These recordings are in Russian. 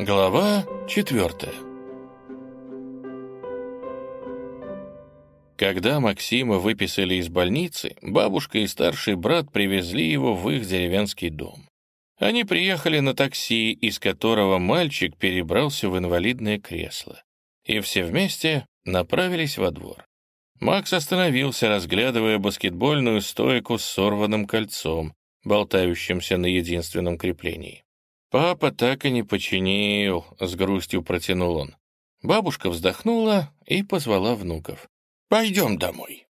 Глава четвертая Когда Максима выписали из больницы, бабушка и старший брат привезли его в их деревенский дом. Они приехали на такси, из которого мальчик перебрался в инвалидное кресло, и все вместе направились во двор. Макс остановился, разглядывая баскетбольную стойку с сорванным кольцом, болтающимся на единственном креплении. «Папа так и не починил», — с грустью протянул он. Бабушка вздохнула и позвала внуков. «Пойдем домой».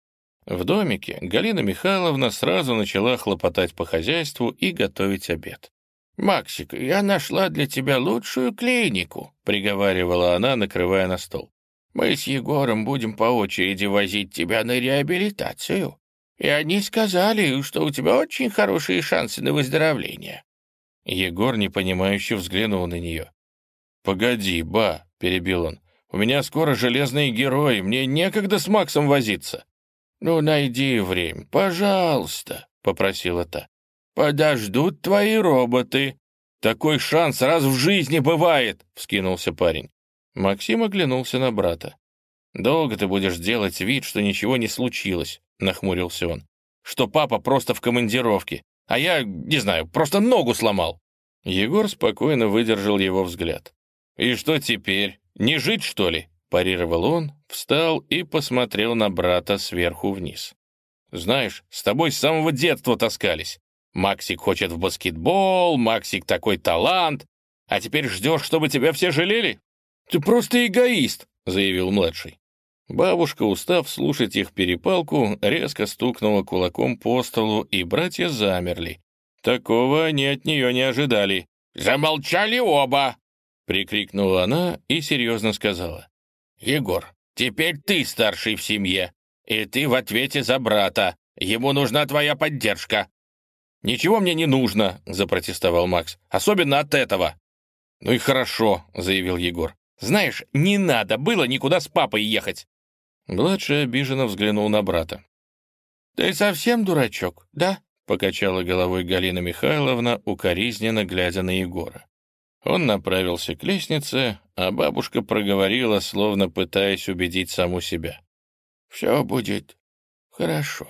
В домике Галина Михайловна сразу начала хлопотать по хозяйству и готовить обед. «Максик, я нашла для тебя лучшую клинику», — приговаривала она, накрывая на стол. «Мы с Егором будем по очереди возить тебя на реабилитацию. И они сказали, что у тебя очень хорошие шансы на выздоровление. Егор непонимающе взглянул на нее. «Погоди, ба», — перебил он, — «у меня скоро железные герои, мне некогда с Максом возиться». «Ну, найди время, пожалуйста», — попросила та. «Подождут твои роботы». «Такой шанс раз в жизни бывает», — вскинулся парень. Максим оглянулся на брата. «Долго ты будешь делать вид, что ничего не случилось», — нахмурился он. «Что папа просто в командировке а я, не знаю, просто ногу сломал». Егор спокойно выдержал его взгляд. «И что теперь? Не жить, что ли?» Парировал он, встал и посмотрел на брата сверху вниз. «Знаешь, с тобой с самого детства таскались. Максик хочет в баскетбол, Максик такой талант, а теперь ждешь, чтобы тебя все жалели? Ты просто эгоист», — заявил младший. Бабушка, устав слушать их перепалку, резко стукнула кулаком по столу, и братья замерли. Такого они от нее не ожидали. «Замолчали оба!» — прикрикнула она и серьезно сказала. «Егор, теперь ты старший в семье, и ты в ответе за брата. Ему нужна твоя поддержка». «Ничего мне не нужно», — запротестовал Макс, «особенно от этого». «Ну и хорошо», — заявил Егор. «Знаешь, не надо было никуда с папой ехать. Младший обиженно взглянул на брата. «Ты совсем дурачок, да?» — покачала головой Галина Михайловна, укоризненно глядя на Егора. Он направился к лестнице, а бабушка проговорила, словно пытаясь убедить саму себя. «Все будет хорошо».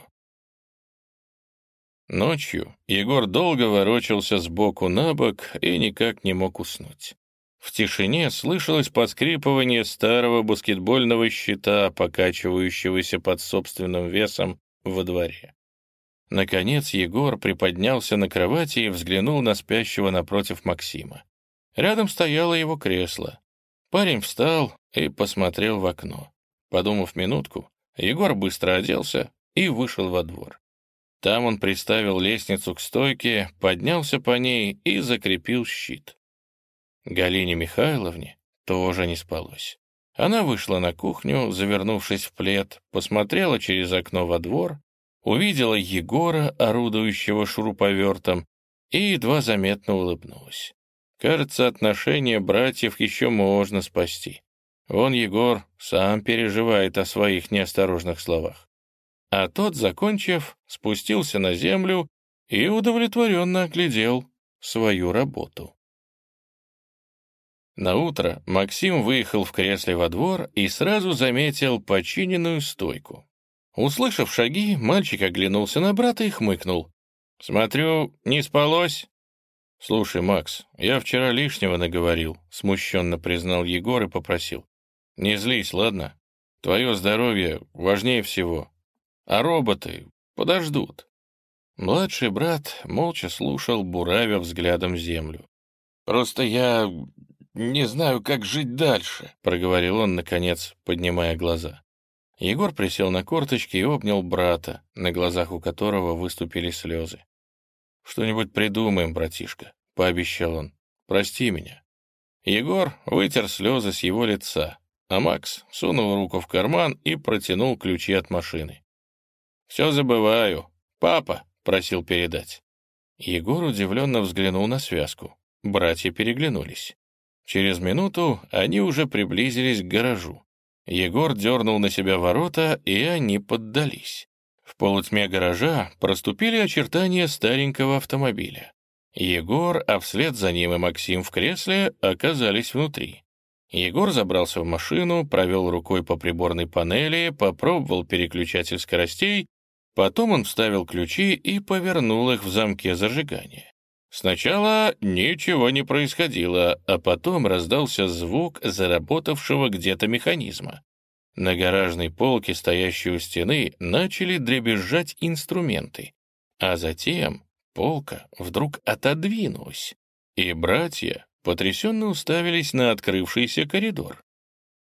Ночью Егор долго ворочался сбоку на бок и никак не мог уснуть. В тишине слышалось поскрипывание старого баскетбольного щита, покачивающегося под собственным весом во дворе. Наконец Егор приподнялся на кровати и взглянул на спящего напротив Максима. Рядом стояло его кресло. Парень встал и посмотрел в окно. Подумав минутку, Егор быстро оделся и вышел во двор. Там он приставил лестницу к стойке, поднялся по ней и закрепил щит. Галине Михайловне тоже не спалось. Она вышла на кухню, завернувшись в плед, посмотрела через окно во двор, увидела Егора, орудующего шуруповертом, и едва заметно улыбнулась. Кажется, отношения братьев еще можно спасти. Он, Егор, сам переживает о своих неосторожных словах. А тот, закончив, спустился на землю и удовлетворенно оглядел свою работу. На утро Максим выехал в кресле во двор и сразу заметил починенную стойку. Услышав шаги, мальчик оглянулся на брата и хмыкнул. «Смотрю, не спалось?» «Слушай, Макс, я вчера лишнего наговорил», — смущенно признал Егор и попросил. «Не злись, ладно? Твое здоровье важнее всего. А роботы подождут». Младший брат молча слушал, буравя взглядом землю. «Просто я «Не знаю, как жить дальше», — проговорил он, наконец, поднимая глаза. Егор присел на корточки и обнял брата, на глазах у которого выступили слезы. «Что-нибудь придумаем, братишка», — пообещал он. «Прости меня». Егор вытер слезы с его лица, а Макс сунул руку в карман и протянул ключи от машины. «Все забываю. Папа», — просил передать. Егор удивленно взглянул на связку. Братья переглянулись. Через минуту они уже приблизились к гаражу. Егор дернул на себя ворота, и они поддались. В полутьме гаража проступили очертания старенького автомобиля. Егор, а вслед за ним и Максим в кресле оказались внутри. Егор забрался в машину, провел рукой по приборной панели, попробовал переключатель скоростей, потом он вставил ключи и повернул их в замке зажигания. Сначала ничего не происходило, а потом раздался звук заработавшего где-то механизма. На гаражной полке, стоящей у стены, начали дребезжать инструменты, а затем полка вдруг отодвинулась, и братья потрясенно уставились на открывшийся коридор.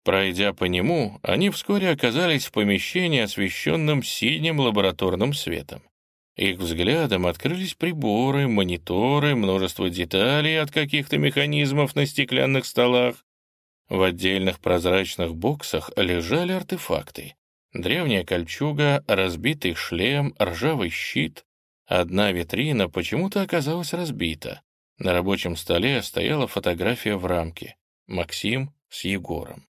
Пройдя по нему, они вскоре оказались в помещении, освещенном синим лабораторным светом. Их взглядом открылись приборы, мониторы, множество деталей от каких-то механизмов на стеклянных столах. В отдельных прозрачных боксах лежали артефакты. Древняя кольчуга, разбитый шлем, ржавый щит. Одна витрина почему-то оказалась разбита. На рабочем столе стояла фотография в рамке. Максим с Егором.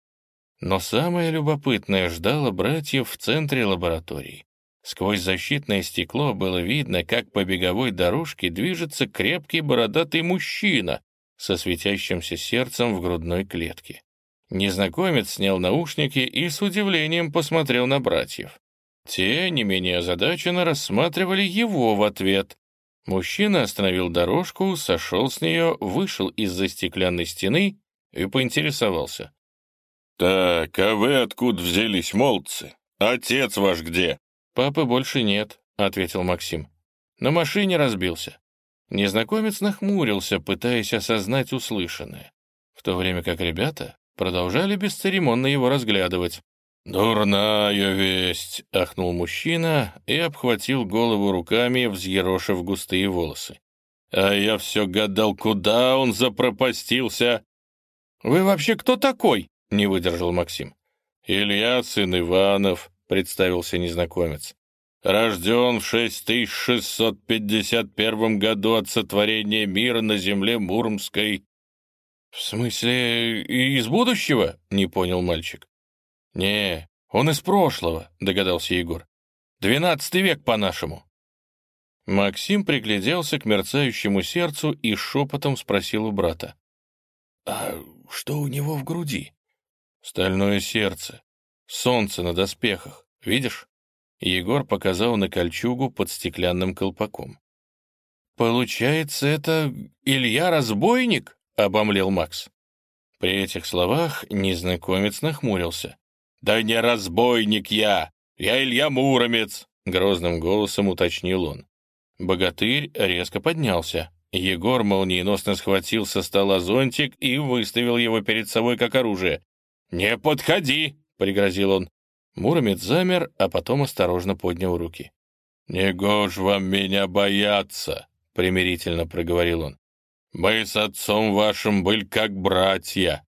Но самое любопытное ждало братьев в центре лаборатории. Сквозь защитное стекло было видно, как по беговой дорожке движется крепкий бородатый мужчина со светящимся сердцем в грудной клетке. Незнакомец снял наушники и с удивлением посмотрел на братьев. Те, не менее озадаченно, рассматривали его в ответ. Мужчина остановил дорожку, сошел с нее, вышел из-за стеклянной стены и поинтересовался. «Так, а вы откуда взялись, молодцы? Отец ваш где?» «Папы больше нет», — ответил Максим. «На машине разбился». Незнакомец нахмурился, пытаясь осознать услышанное, в то время как ребята продолжали бесцеремонно его разглядывать. «Дурная весть!» — ахнул мужчина и обхватил голову руками, взъерошив густые волосы. «А я все гадал, куда он запропастился!» «Вы вообще кто такой?» — не выдержал Максим. «Илья, сын Иванов», — представился незнакомец. «Рожден в 6651 году от сотворения мира на земле Муромской». «В смысле, из будущего?» — не понял мальчик. «Не, он из прошлого», — догадался Егор. «Двенадцатый век по-нашему». Максим пригляделся к мерцающему сердцу и шепотом спросил у брата. «А что у него в груди?» «Стальное сердце. Солнце на доспехах. Видишь?» Егор показал на кольчугу под стеклянным колпаком. «Получается, это Илья-разбойник?» — обомлел Макс. При этих словах незнакомец нахмурился. «Да не разбойник я! Я Илья Муромец!» — грозным голосом уточнил он. Богатырь резко поднялся. Егор молниеносно схватил со стола зонтик и выставил его перед собой как оружие. «Не подходи!» — пригрозил он. Муромец замер, а потом осторожно поднял руки. «Не гож вам меня бояться!» — примирительно проговорил он. «Мы с отцом вашим были как братья».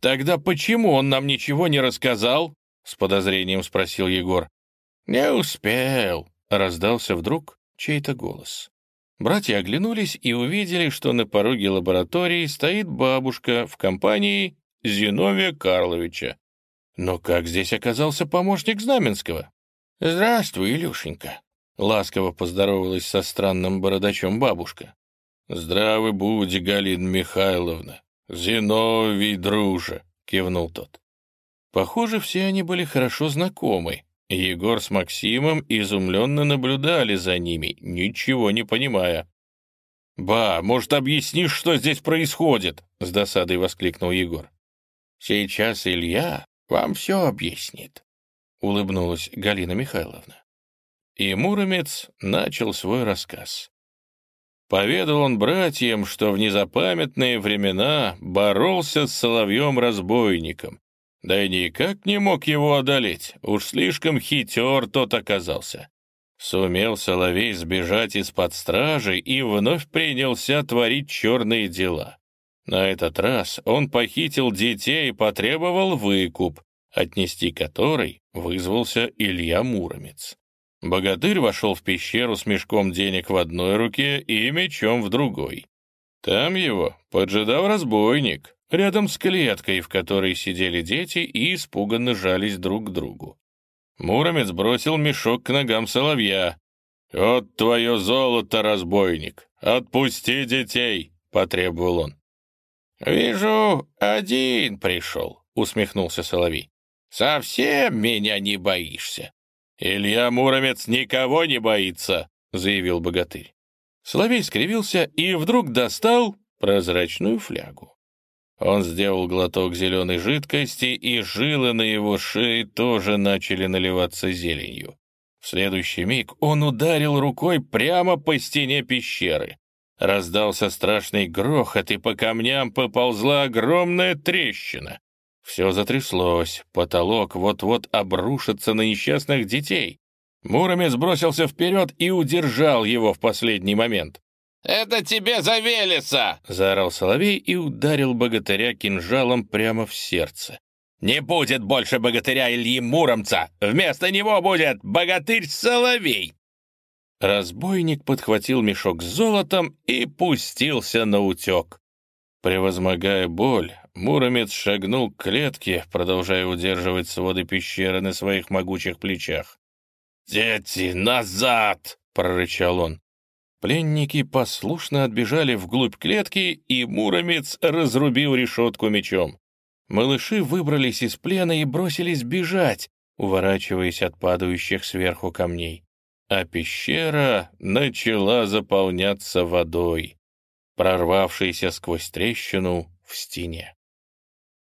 «Тогда почему он нам ничего не рассказал?» — с подозрением спросил Егор. «Не успел», — раздался вдруг чей-то голос. Братья оглянулись и увидели, что на пороге лаборатории стоит бабушка в компании Зиновия Карловича. Но как здесь оказался помощник Знаменского? «Здравствуй, Илюшенька», — ласково поздоровалась со странным бородачом бабушка. «Здравы будь, Галина Михайловна! Зиновий, друже!» — кивнул тот. Похоже, все они были хорошо знакомы. Егор с Максимом изумленно наблюдали за ними, ничего не понимая. «Ба, может, объяснишь, что здесь происходит?» — с досадой воскликнул Егор. «Сейчас Илья вам все объяснит», — улыбнулась Галина Михайловна. И Муромец начал свой рассказ. Поведал он братьям, что в незапамятные времена боролся с соловьем-разбойником, да и никак не мог его одолеть, уж слишком хитер тот оказался. Сумел Соловей сбежать из-под стражи и вновь принялся творить черные дела. На этот раз он похитил детей и потребовал выкуп, отнести который вызвался Илья Муромец. Богатырь вошел в пещеру с мешком денег в одной руке и мечом в другой. Там его поджидал разбойник, рядом с клеткой, в которой сидели дети и испуганно жались друг к другу. Муромец бросил мешок к ногам соловья. «Вот твое золото, разбойник! Отпусти детей!» — потребовал он. «Вижу, один пришел», — усмехнулся Соловей. «Совсем меня не боишься?» «Илья Муромец никого не боится», — заявил богатырь. Соловей скривился и вдруг достал прозрачную флягу. Он сделал глоток зеленой жидкости, и жилы на его шее тоже начали наливаться зеленью. В следующий миг он ударил рукой прямо по стене пещеры. Раздался страшный грохот, и по камням поползла огромная трещина. Все затряслось, потолок вот-вот обрушится на несчастных детей. Муромец бросился вперед и удержал его в последний момент. «Это тебе за Велеса!» — заорал Соловей и ударил богатыря кинжалом прямо в сердце. «Не будет больше богатыря Ильи Муромца! Вместо него будет богатырь Соловей!» Разбойник подхватил мешок с золотом и пустился на утек. Превозмогая боль, Муромец шагнул к клетке, продолжая удерживать своды пещеры на своих могучих плечах. «Дети, назад!» — прорычал он. Пленники послушно отбежали вглубь клетки, и Муромец разрубил решетку мечом. Малыши выбрались из плена и бросились бежать, уворачиваясь от падающих сверху камней. А пещера начала заполняться водой, прорвавшейся сквозь трещину в стене.